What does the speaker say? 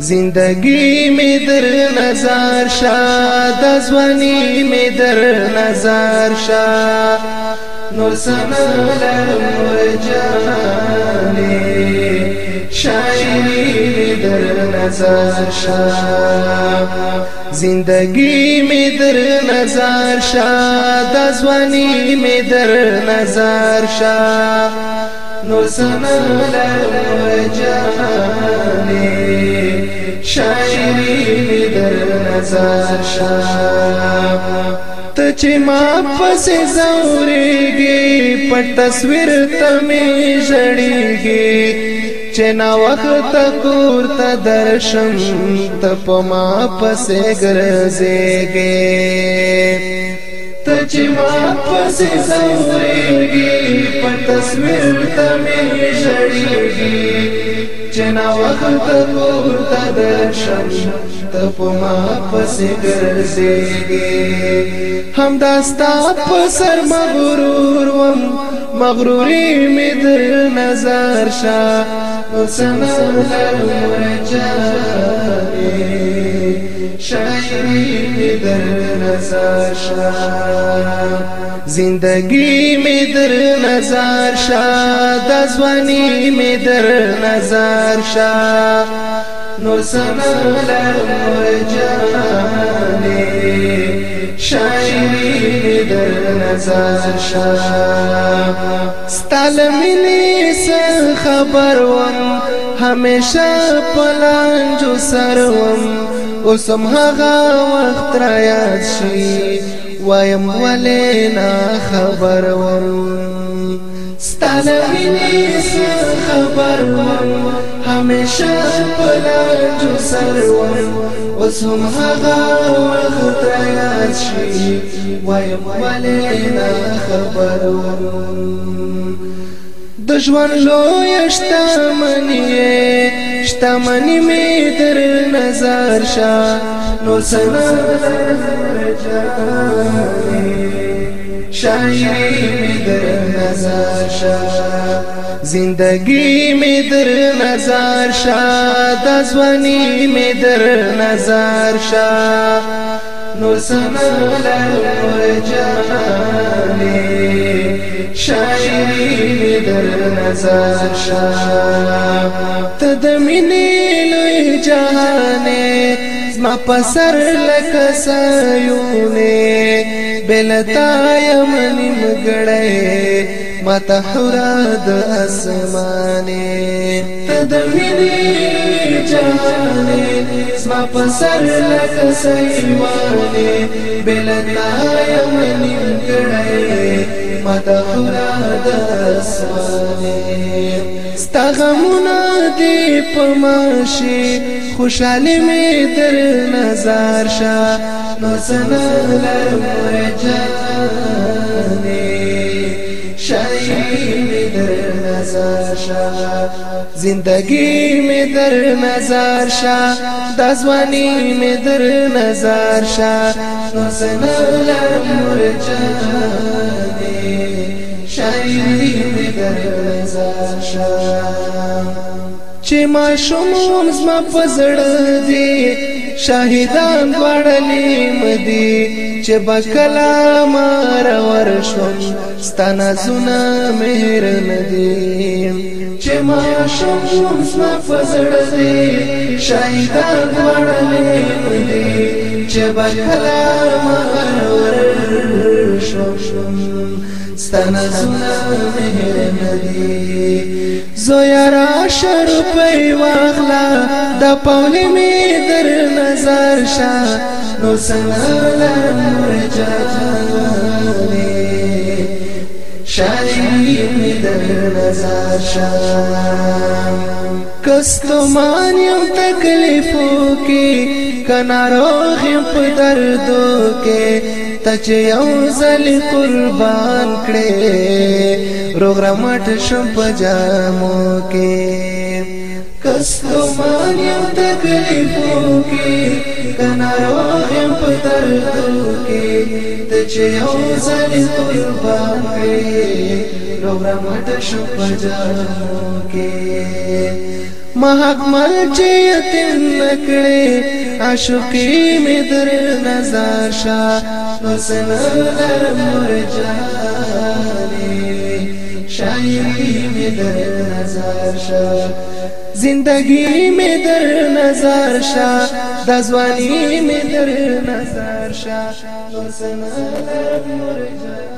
زندگی می در نظر شاد دزوانی می در نظر شاد نور سنالم جانی شایی می در نظر شاد زندگی می در نظر شاد دزوانی می در نظر شاد نور و جانی شاعری در نظر شام ته چې ما پس زوريږي په تصویر تمه جړيږي چې نا وخت کور ته درشم ته په ما پس ګرځيږي ته چې ما پس زوريږي په تصویر تمه جړيږي چې نا وخت کور ته درشم ته په ما پس ګرځېږي هم داستا په سر مغرور وم مغروري مې در نظر شا وسنه لرم رجا شاعری در نظر شا زندگی می در نظر شا دزوانی می در نظر شا نور سنالر جانی شاعری در نظر شا ستال منی سن خبر وم همیشه پلان جو سر وم اوسم هغه وخت را یاد شي وایم ولې نه خبر وم ستانه مینې خبر وم همیشه په لارجو سر وم اوس هم هغه وخت را یاد شي وایم ولې نه خبر وم د ژوند لویشتمنې شتمنی می در نظر شا نو سنا شاعری می در نظر شا زندگی می در نظر شا د ځواني می در نظر شا نور سنا لور جهاني درن زار شا تدمینی لوی جانے زما پسر لک سایونه بلتا یم نیمګړې ماته حراد اسمانه تدمینی جانے زما پسر لک سایونه بلتا یم نیمګړې د مراد اسمانه ستغمونه دې پماشي خوشاله می در نظر شا نو سنا لرم جانې شای می در نظر شا زندگی می در نظر شا د ځواني می در نظر شا نو سنا لرم جانې دې درلې زاشم چې ما شوم زما پزړ دی شاهدان وړلې مدي چې بکلا مار ور شوم ستنا زنا مهر ندی چې ما شوم زما پزړ دی شاهدان وړلې مدي چې بکلا مار ور شوم ستنزونه مهر ندی زویا را شروپی واغلا دا پولی می در نظر شا نو سنالا نور جاجانی شالی می در نظر شا کستو مانیم تکلیفو کی کناروغم په دردو کې تچ یو ځل قربان کړې روغ رمټ شم په جامو کې کستومان یو تکلیفو کې کناروغم په دردو کې تچ یو ځل قربان کړې روغ رمټ شم په جامو کې महात्मे अशु की मेदर नज़ारा शरी ज़िंदगी में दर नज़ार शा दाज़वानी में दर नज़ारा